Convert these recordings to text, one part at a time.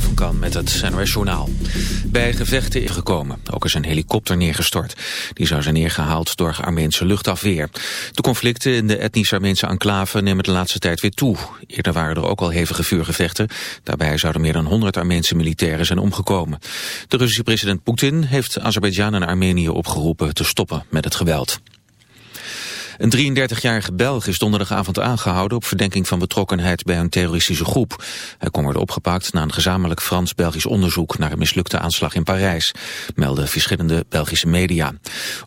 Van Kan met het NOS Journaal. Bij gevechten ingekomen. Ook is een helikopter neergestort. Die zou zijn neergehaald door Armeense luchtafweer. De conflicten in de etnisch Armeense enclave nemen de laatste tijd weer toe. Eerder waren er ook al hevige vuurgevechten. Daarbij zouden meer dan 100 Armeense militairen zijn omgekomen. De Russische president Poetin heeft Azerbeidzjan en Armenië opgeroepen te stoppen met het geweld. Een 33-jarige Belg is donderdagavond aangehouden op verdenking van betrokkenheid bij een terroristische groep. Hij kon worden opgepakt na een gezamenlijk Frans-Belgisch onderzoek naar een mislukte aanslag in Parijs, melden verschillende Belgische media.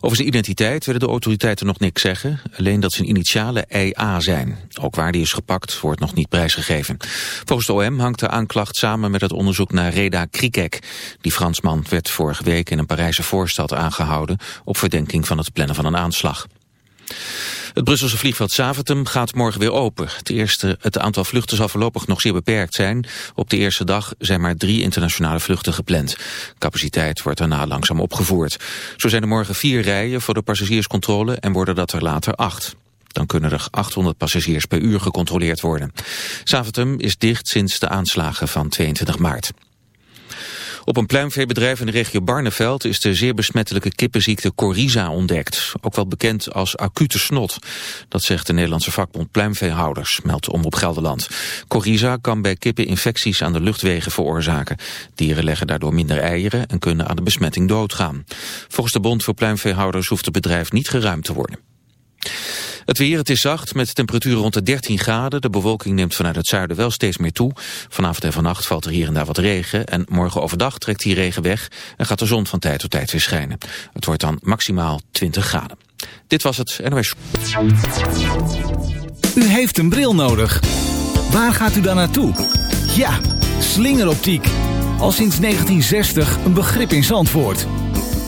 Over zijn identiteit willen de autoriteiten nog niks zeggen, alleen dat zijn initialen EA zijn. Ook waar die is gepakt wordt nog niet prijsgegeven. Volgens de OM hangt de aanklacht samen met het onderzoek naar Reda Krikek. Die Fransman werd vorige week in een Parijse voorstad aangehouden op verdenking van het plannen van een aanslag. Het Brusselse vliegveld Zaventem gaat morgen weer open. Het, eerste, het aantal vluchten zal voorlopig nog zeer beperkt zijn. Op de eerste dag zijn maar drie internationale vluchten gepland. Capaciteit wordt daarna langzaam opgevoerd. Zo zijn er morgen vier rijen voor de passagierscontrole en worden dat er later acht. Dan kunnen er 800 passagiers per uur gecontroleerd worden. Zaventem is dicht sinds de aanslagen van 22 maart. Op een pluimveebedrijf in de regio Barneveld is de zeer besmettelijke kippenziekte Coriza ontdekt. Ook wel bekend als acute snot. Dat zegt de Nederlandse vakbond pluimveehouders, meldt om op Gelderland. Coriza kan bij kippen infecties aan de luchtwegen veroorzaken. Dieren leggen daardoor minder eieren en kunnen aan de besmetting doodgaan. Volgens de bond voor pluimveehouders hoeft het bedrijf niet geruimd te worden. Het weer, het is zacht met temperaturen rond de 13 graden. De bewolking neemt vanuit het zuiden wel steeds meer toe. Vanavond en vannacht valt er hier en daar wat regen. En morgen overdag trekt die regen weg en gaat de zon van tijd tot tijd weer schijnen. Het wordt dan maximaal 20 graden. Dit was het NOS. U heeft een bril nodig. Waar gaat u dan naartoe? Ja, slingeroptiek. Al sinds 1960 een begrip in Zandvoort.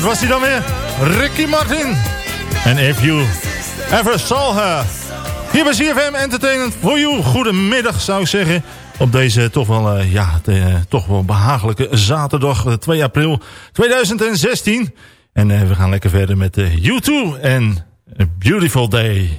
dat was hij dan weer. Ricky Martin. En if you ever saw her. Hier bij CFM Entertainment voor you. Goedemiddag zou ik zeggen. Op deze toch wel, eh, ja, de, eh, toch wel behagelijke zaterdag eh, 2 april 2016. En we gaan lekker verder met U2 en A Beautiful Day.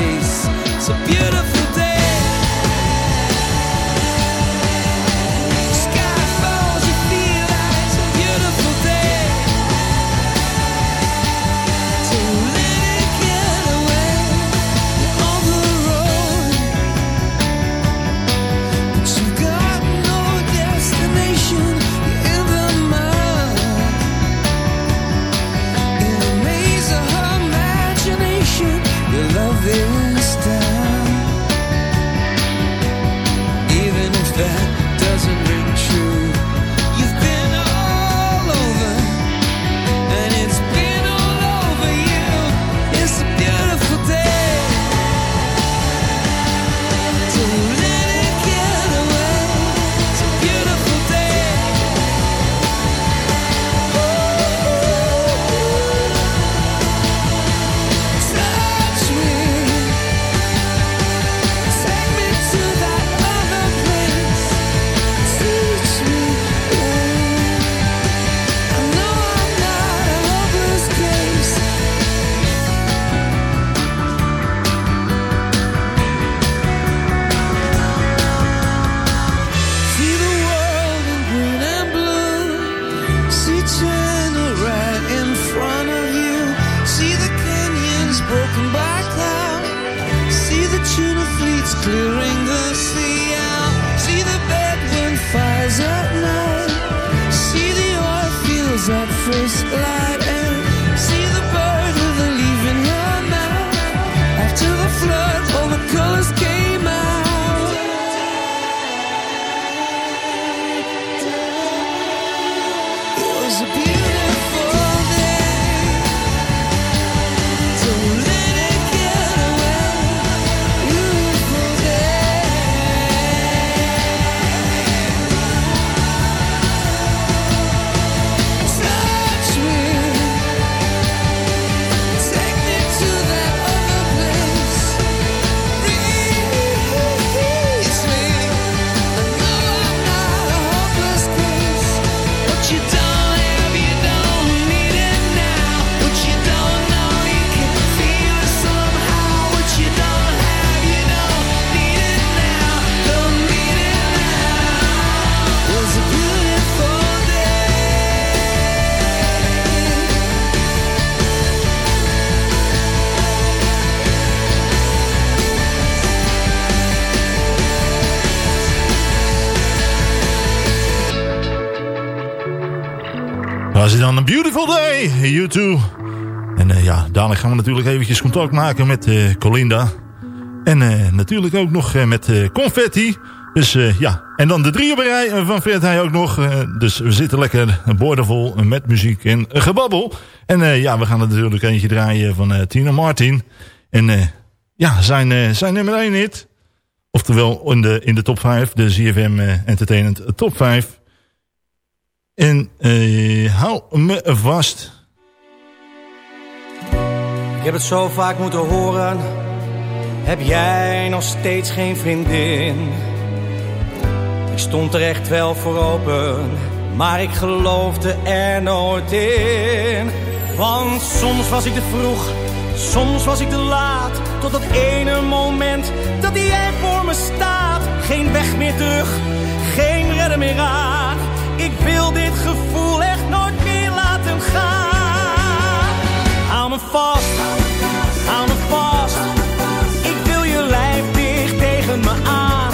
Beautiful Day, you too. En uh, ja, dadelijk gaan we natuurlijk eventjes contact maken met uh, Colinda. En uh, natuurlijk ook nog met Confetti. Dus ja, en dan de drie op rij van Vet hij ook nog. dus we zitten lekker boordevol met muziek en gebabbel. En ja, we gaan er natuurlijk eentje draaien van Tina Martin. En ja, zijn, zijn nummer 1 hit. Oftewel in de, in de top 5, de ZFM Entertainment top 5. En uh, hou me vast. Ik heb het zo vaak moeten horen. Heb jij nog steeds geen vriendin? Ik stond er echt wel voor open. Maar ik geloofde er nooit in. Want soms was ik te vroeg. Soms was ik te laat. Tot dat ene moment dat jij voor me staat. Geen weg meer terug. Geen redder meer aan ik wil dit gevoel echt nooit meer laten gaan. Hou me vast, hou me vast. Ik wil je lijf dicht tegen me aan.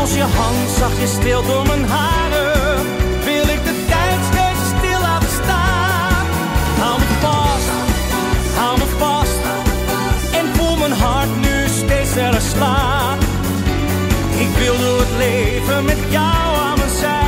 Als je hand zachtjes stil door mijn haren, wil ik de tijd steeds stil laten staan. Hou me vast, hou me vast. En voel mijn hart nu steeds sneller slaan. Ik wil door het leven met jou aan mijn zij.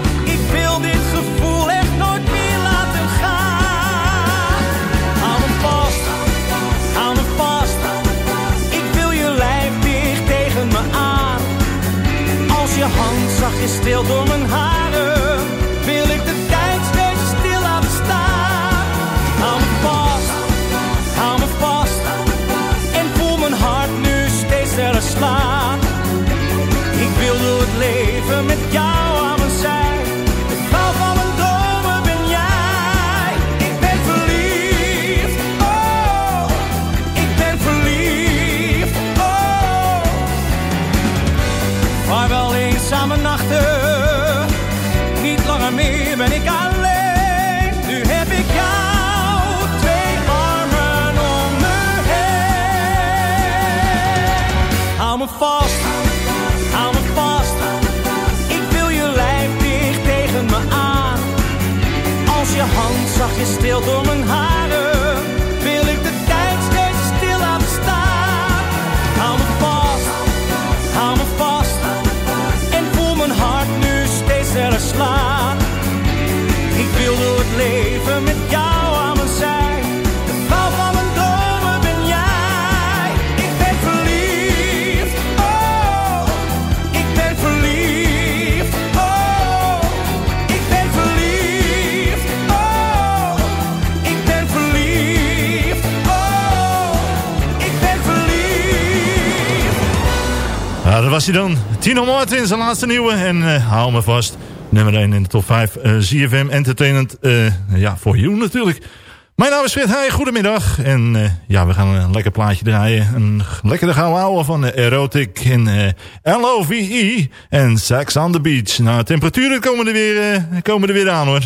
Je hand zachtjes stil door mijn haren. Zachtjes stil door mijn haren. Dat was hij dan. Tino Martin, zijn laatste nieuwe. En uh, hou me vast. Nummer 1 in de top 5. Uh, ZFM Entertainment. Uh, ja, voor you natuurlijk. Mijn naam is Fred Heij, goedemiddag. En ja, we gaan een lekker plaatje draaien. Een lekkere gouden ouwe van Erotic en LOVE en Sex on the Beach. Nou, temperaturen komen er weer, komen er weer aan hoor.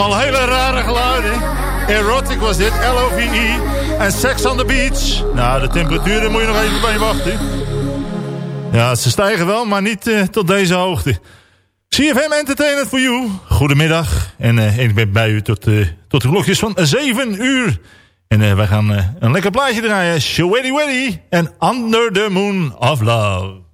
Allemaal hele rare geluiden. Erotic was dit, L-O-V-E. En Sex on the Beach. Nou, de temperaturen moet je nog even bij wachten. Ja, ze stijgen wel, maar niet uh, tot deze hoogte. CFM Entertainment for You. Goedemiddag. En uh, ik ben bij u tot, uh, tot de klokjes van 7 uur. En wij gaan een lekker plaatje draaien. Shawady Weddy en Under the Moon of Love.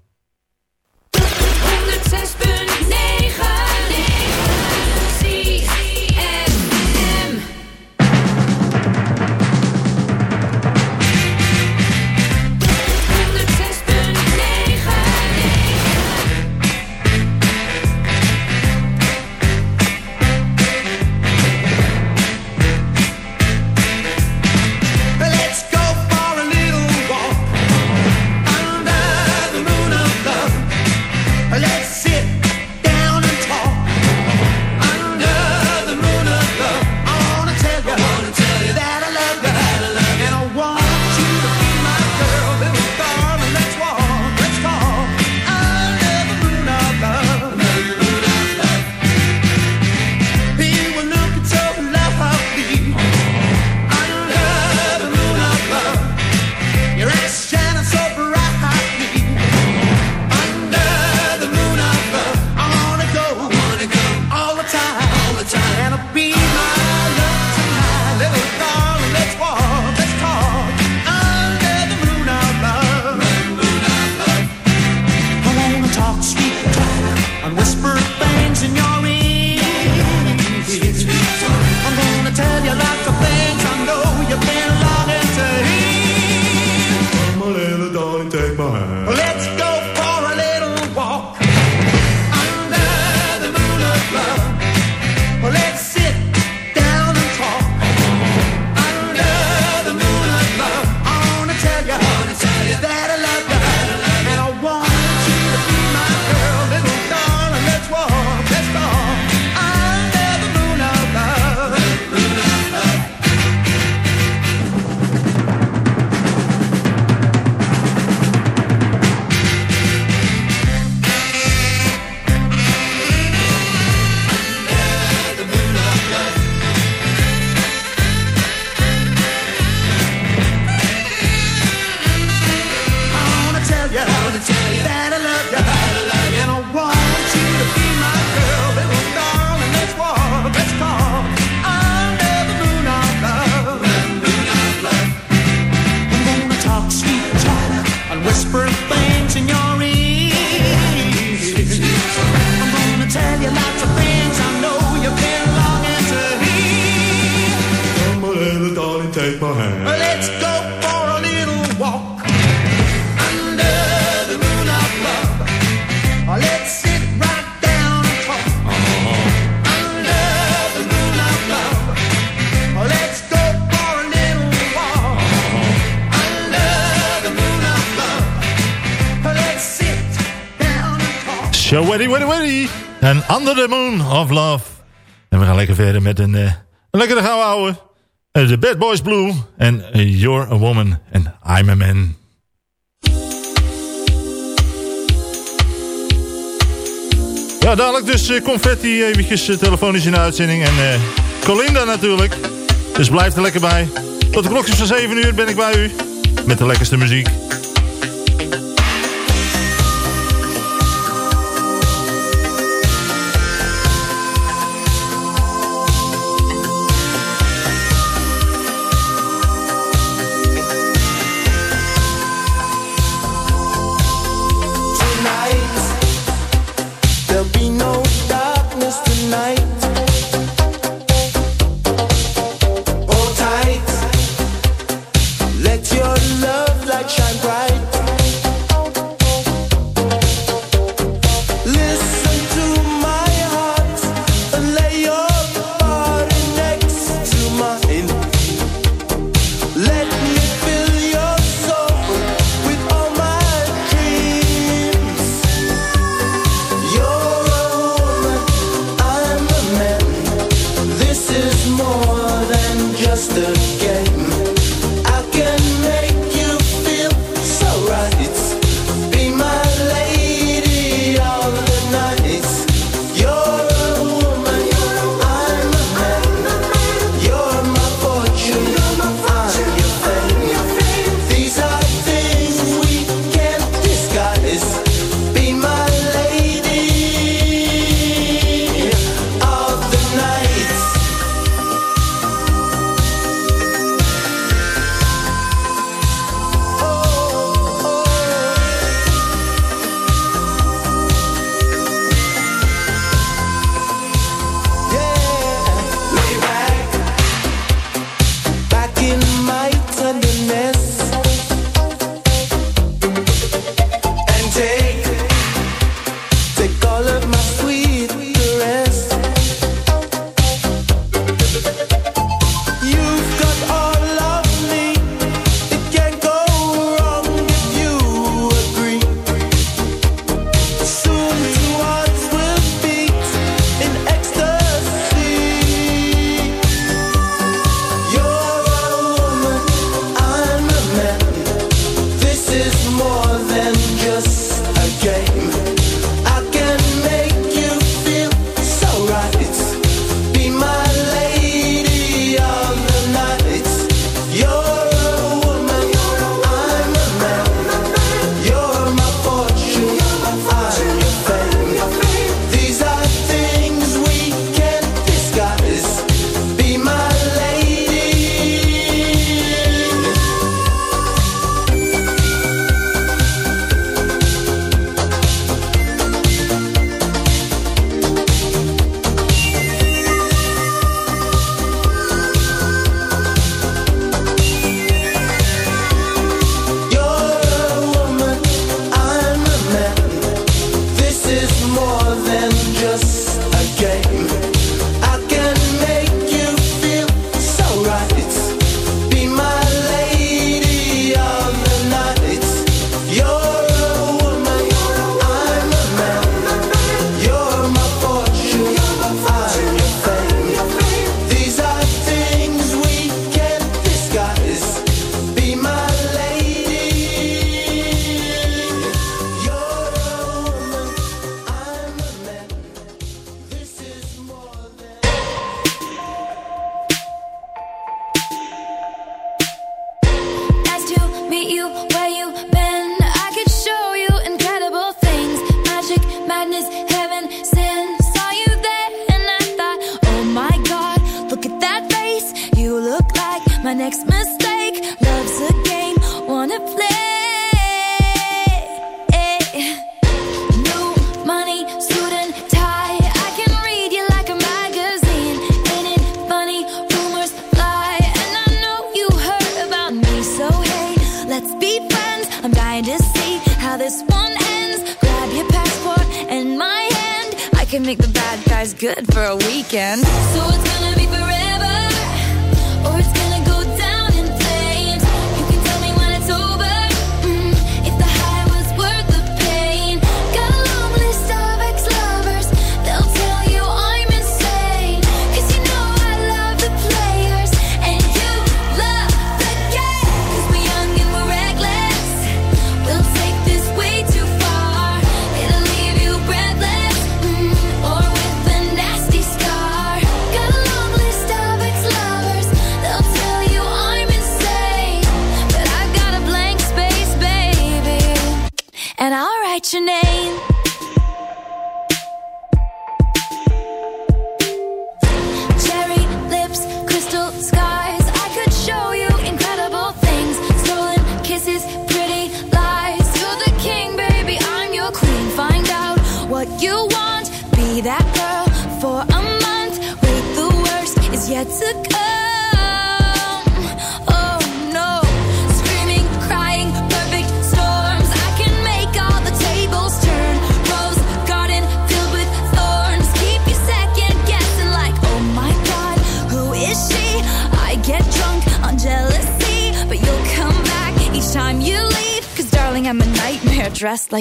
Weddy, Weddy, Weddy. En Under the Moon of Love. En we gaan lekker verder met een, uh, een lekkere gouden ouwe. Uh, the Bad Boys Blue. En uh, You're a Woman. En I'm a Man. Ja, dadelijk dus confetti eventjes telefonisch in de uitzending. En Colinda natuurlijk. Dus blijf er lekker bij. Tot de klokjes van 7 uur ben ik bij u. Met de lekkerste muziek.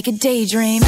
like a daydream.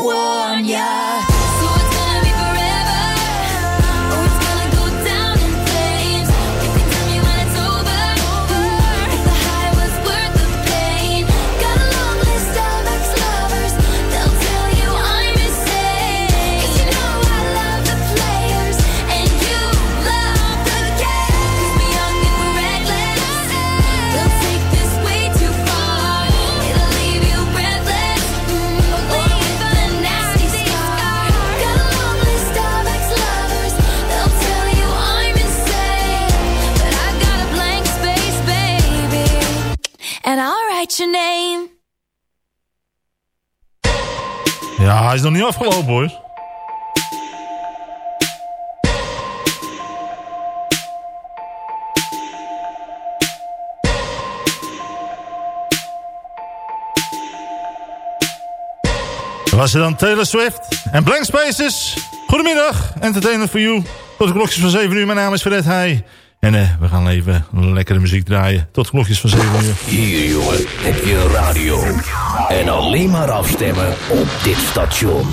warm, yeah. hij is nog niet afgelopen hoor. was het dan Taylor Swift en Blank Spaces. Goedemiddag, entertainment for you. Tot de klokjes van 7 uur. Mijn naam is Fred Heij. En uh, we gaan even lekkere muziek draaien. Tot klokjes van 7 uur. Hier jongen, heb je radio. En alleen maar afstemmen op. Dit station.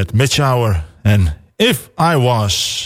Met Mitch Hour en If I Was.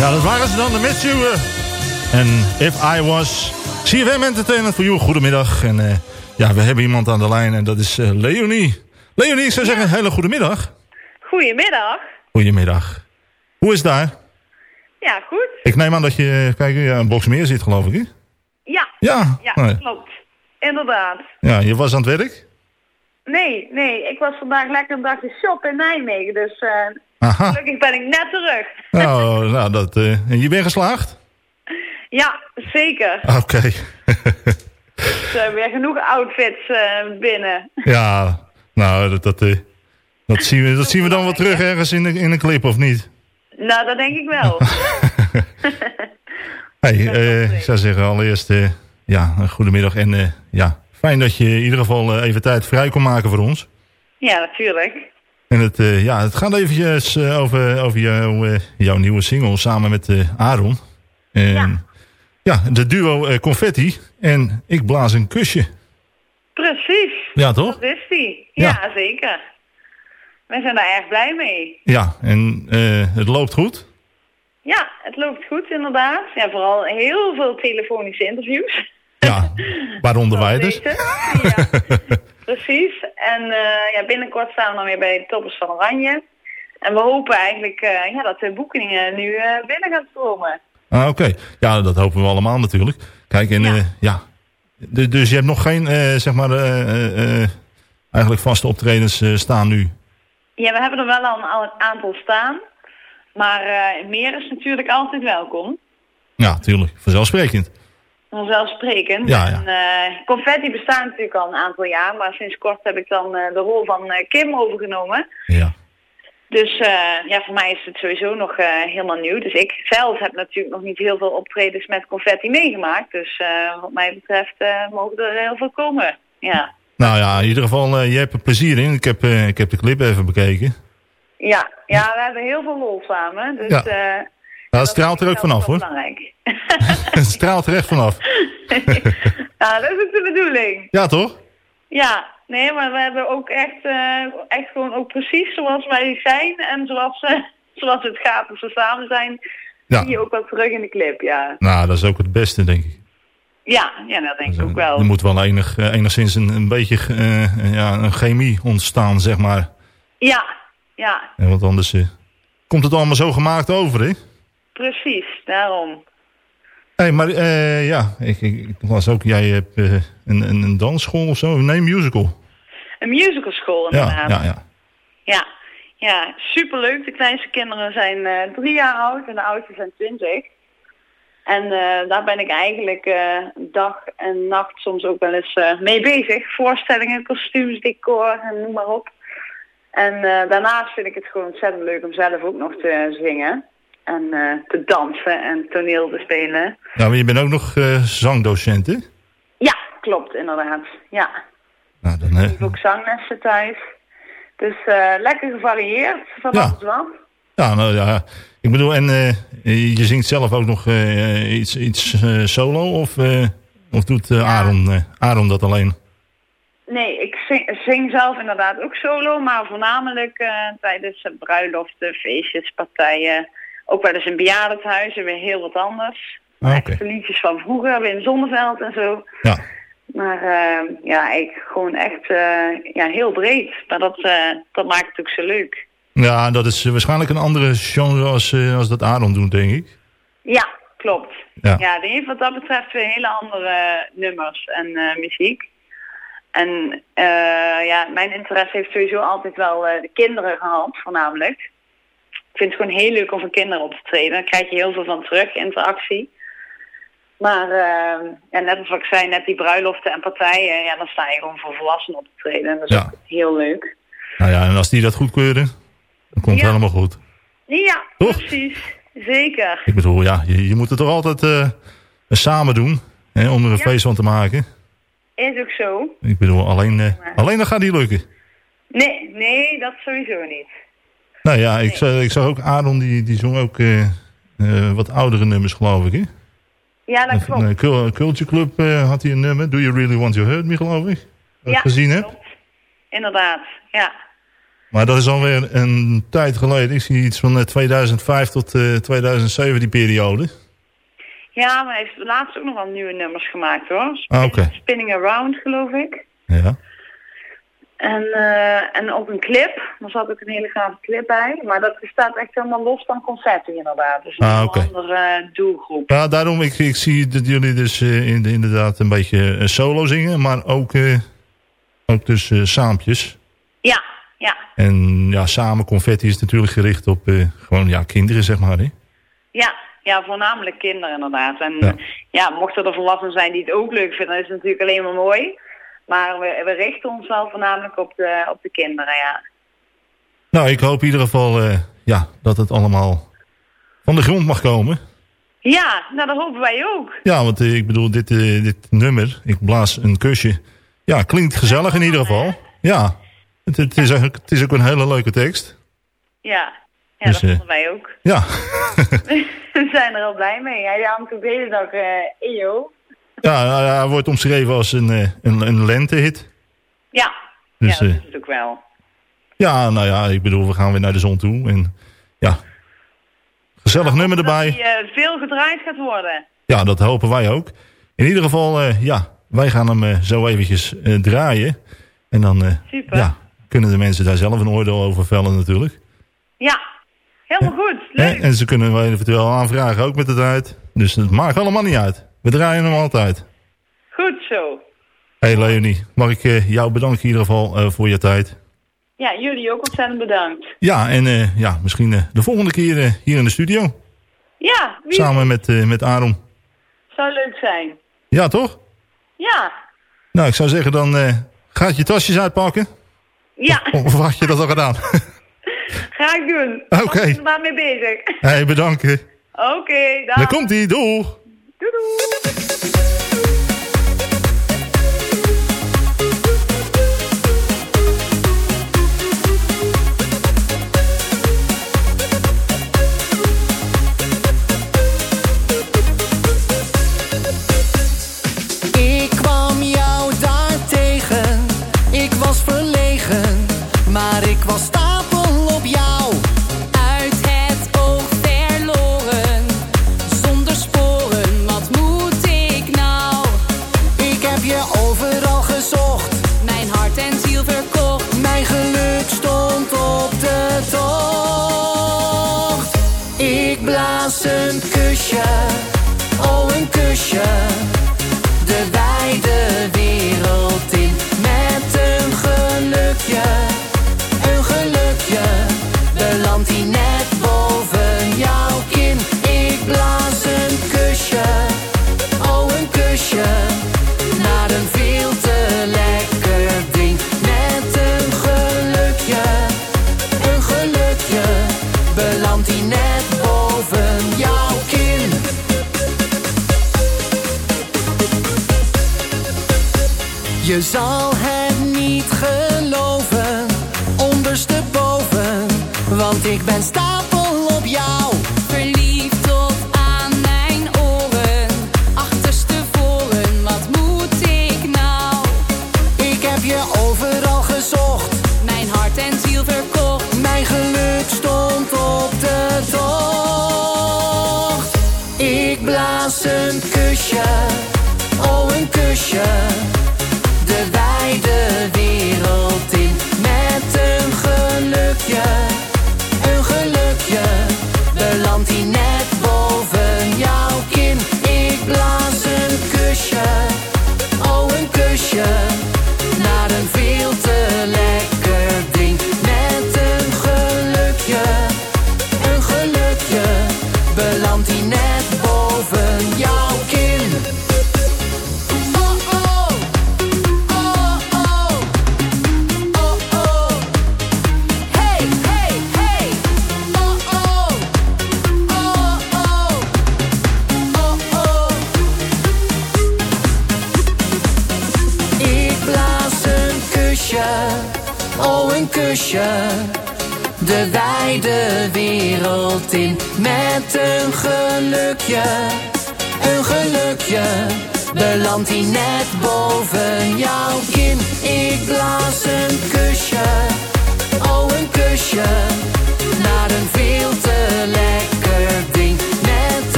Ja, dat waren ze dan, de Mitsu. En If I Was. CFM Entertainment voor jou, goedemiddag. En eh, ja, we hebben iemand aan de lijn en dat is eh, Leonie. Leonie, ik zou zeggen, hele goedemiddag. Goedemiddag. Goedemiddag. Hoe is het daar? Ja, goed. Ik neem aan dat je, kijk, ja, een box meer zit, geloof ik, hè? Ja. Ja. Ja, Nee. klopt. Inderdaad. Ja, je was aan het werk? Nee, nee, ik was vandaag lekker een dagje shoppen in Nijmegen, dus eh, Aha. gelukkig ben ik net terug. Nou, nou dat, en je bent geslaagd? Ja, zeker. Oké. Dus, eh, weer genoeg outfits eh, binnen. ja, nou, dat, dat, eh, dat, zien we, dat zien we dan wel terug ergens in de, in een clip, of niet? Nou, dat denk ik wel. Hey, ik zou zeggen allereerst, ja, een goedemiddag. En ja, fijn dat je in ieder geval even tijd vrij kon maken voor ons. ja, natuurlijk. En het, eh, ja, het gaat eventjes eh, over, over jouw, eh, jouw nieuwe single samen met Aaron. En, ja. de duo Confetti en Ik blaas een kusje. Precies. Ja, toch? Dat is die. Ja, zeker. We zijn daar erg blij mee. Ja, en het loopt goed. Ja, het loopt goed inderdaad. Ja, vooral heel veel telefonische interviews. Ja, waaronder wij dus. Ja, precies. En eh, ja, binnenkort staan we dan weer bij de Toppers van Oranje. En we hopen eigenlijk eh, ja, dat de boekingen nu eh, binnen gaan stromen. Ah, oké. Ja, dat hopen we allemaal natuurlijk. Kijk, en ja. ja. Dus je hebt nog geen, zeg maar, eigenlijk vaste optredens staan nu. Ja, we hebben er wel al een, al een aantal staan. Maar meer is natuurlijk altijd welkom. Ja, tuurlijk. Vanzelfsprekend. Vanzelfsprekend. Ja, ja. En, eh, confetti bestaat natuurlijk al een aantal jaar. Maar sinds kort heb ik dan eh, de rol van eh, Kim overgenomen. Ja. Dus ja, voor mij is het sowieso nog helemaal nieuw. Dus ik zelf heb natuurlijk nog niet heel veel optredens met confetti meegemaakt. Dus wat mij betreft mogen er heel veel komen. Ja, Nou ja, in ieder geval, je hebt er plezier in. Ik heb, ik heb de clip even bekeken. ja, ja we hebben heel veel lol samen. Dus, Ja. Eh, Nou, het straalt er ook vanaf, hoor. belangrijk. Het straalt er echt vanaf. ja, dat is ook de bedoeling. Ja, toch? Ja, nee, maar we hebben ook echt, eh, echt gewoon ook precies zoals wij zijn en zoals, eh, zoals het gaat als we samen zijn, Ja. zie je ook wel terug in de clip, ja. Nou, dat is ook het beste, denk ik. Ja, ja dat denk ik ook wel. Er moet wel enig, eh, enigszins een, een beetje eh, ja, een chemie ontstaan, zeg maar. Ja, ja, Ja, want anders eh, komt het allemaal zo gemaakt over, hè? Precies, daarom. Hé, maar eh, ja, ik, ik, ik las ook, jij hebt eh, een, een, een dansschool of zo? Nee, een musical. Een musicalschool Ja, inderdaad. ja, ja. Ja, ja, superleuk. De kleinste kinderen zijn eh, drie jaar oud en de oudste zijn twintig. En daar ben ik eigenlijk dag en nacht soms ook wel eens mee bezig. Voorstellingen, kostuums, decor en noem maar op. En daarnaast vind ik het gewoon ontzettend leuk om zelf ook nog te zingen. En eh, te dansen en toneel te spelen. Maar je bent ook nog eh, zangdocent, hè? Ja, klopt inderdaad. Ja, Nou, dan, eh, ik heb ook zanglessen thuis. Dus lekker gevarieerd van Ja. alles wat. ja, nou ja. Ik bedoel, en je zingt zelf ook nog iets, iets solo? Of, of doet Aaron, Aaron dat alleen? Nee, ik zing, zing zelf inderdaad ook solo, maar voornamelijk tijdens bruiloften, feestjes, partijen. Ook wel eens in bejaardenhuizen, weer heel wat anders. Ah, Echt de liedjes van vroeger, weer in Zonneveld en zo. Ja. Maar eh, ja, ik gewoon echt eh, ja, heel breed. Maar dat, eh, dat maakt het ook zo leuk. Ja, dat is waarschijnlijk een andere genre als, als dat Aaron doet, denk ik. Ja, klopt. Ja. Ja, die heeft wat dat betreft weer hele andere nummers en muziek. En ja, mijn interesse heeft sowieso altijd wel de kinderen gehad, voornamelijk. Ik vind het gewoon heel leuk om voor kinderen op te treden. Daar krijg je heel veel van terug, interactie. Maar eh, ja, net als wat ik zei, net die bruiloften en partijen, ja, dan sta je gewoon voor volwassenen op te treden. En dat is Ja. heel leuk. Nou ja, en als die dat goedkeuren, dan komt het helemaal goed. Ja, Toch? precies. Zeker. Ik bedoel, ja, je, je moet het toch altijd eh, samen doen, hè, om er een feest van te maken. Is ook zo. Ik bedoel, alleen, eh, alleen dan gaat die lukken. Nee, nee, dat sowieso niet. Nou ja, ik, zag, ik zag ook Aaron, die, die zong ook eh, eh, wat oudere nummers, geloof ik. Hè? Ja, dat klopt. Cul- Culture Club eh, had hij een nummer. Do You Really Want To Hurt Me, geloof ik. Ik Ja, gezien heb. klopt. Inderdaad, ja. Maar dat is alweer een tijd geleden. Ik zie iets van eh, 2005 tot eh, 2007, die periode. Ja, maar hij heeft laatst ook nog wel nieuwe nummers gemaakt hoor. Ah. Spinning Around, geloof ik. Ja. En, eh, en ook een clip. Er zat ook een hele gave clip bij. Maar dat staat echt helemaal los van concerten inderdaad. Dus een Ah, oké. andere eh, doelgroep. Ja, daarom, ik, ik zie dat jullie dus in- inderdaad een beetje solo zingen. Maar ook, ook dus saampjes. Ja, ja. En ja, samen confetti is natuurlijk gericht op gewoon ja, kinderen, zeg maar. Hè? Ja, ja, voornamelijk kinderen inderdaad. En Ja. ja. mochten er volwassenen zijn die het ook leuk vinden, dan is het natuurlijk alleen maar mooi. Maar we, we richten ons wel voornamelijk op de, op de kinderen, ja. Nou, ik hoop in ieder geval eh, ja, dat het allemaal van de grond mag komen. Ja, nou dat hopen wij ook. Ja, want eh, ik bedoel, dit, eh, dit nummer, ik blaas een kusje. Ja, klinkt gezellig in ieder geval. Ja, het, het, is, eigenlijk- het is ook een hele leuke tekst. Ja, ja Dus, dat vonden wij ook. Ja, we zijn er al blij mee. Hij hangt ook de hele dag eh EO. Ja hij- wordt omschreven als een, eh, een, een lentehit. Ja, Dus, ja dat eh, is het ook wel. Ja, nou ja, ik bedoel, we gaan weer naar de zon toe. En ja, gezellig nummer erbij. Die eh, veel gedraaid gaat worden. Ja, dat hopen wij ook. In ieder geval, ja, wij gaan hem zo eventjes draaien. En dan Super. ja, kunnen de mensen daar zelf een oordeel over vellen natuurlijk. Ja, helemaal goed. Leuk. En ze kunnen wel eventueel aanvragen ook met de tijd. Dus het maakt allemaal niet uit. We draaien hem altijd. Goed zo. Hey Leonie, mag ik eh, jou bedanken in ieder geval eh, voor je tijd. Ja, jullie ook ontzettend bedankt. Ja, en eh, ja, misschien de volgende keer hier in de studio. Ja, wie Samen met, met Aron. zou leuk zijn? Ja, toch? Ja, Nou, ik zou zeggen dan gaat je tasjes uitpakken. ja, Of had je dat al gedaan? ga ik doen. Oké. Ik ben daar mee bezig. hey, bedankt. Oké, dag. Daar komt hij, doeg! Doei doei.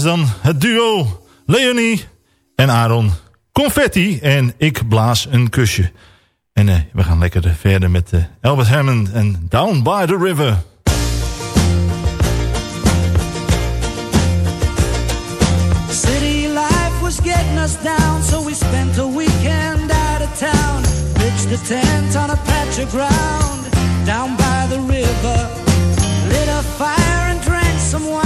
dan het duo Leonie en Aaron Confetti en Ik Blaas een Kusje. En uh, we gaan lekker eh, verder met uh, Albert Hammond en Down by the River. City life was getting us down, so we spent a weekend out of town. Pitched the tent on a patch of ground, down by the river. Lit a fire and drank some wine.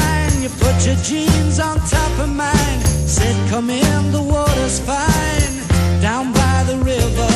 you put your jeans on top of mine. Said, come in, the water's fine down by the river.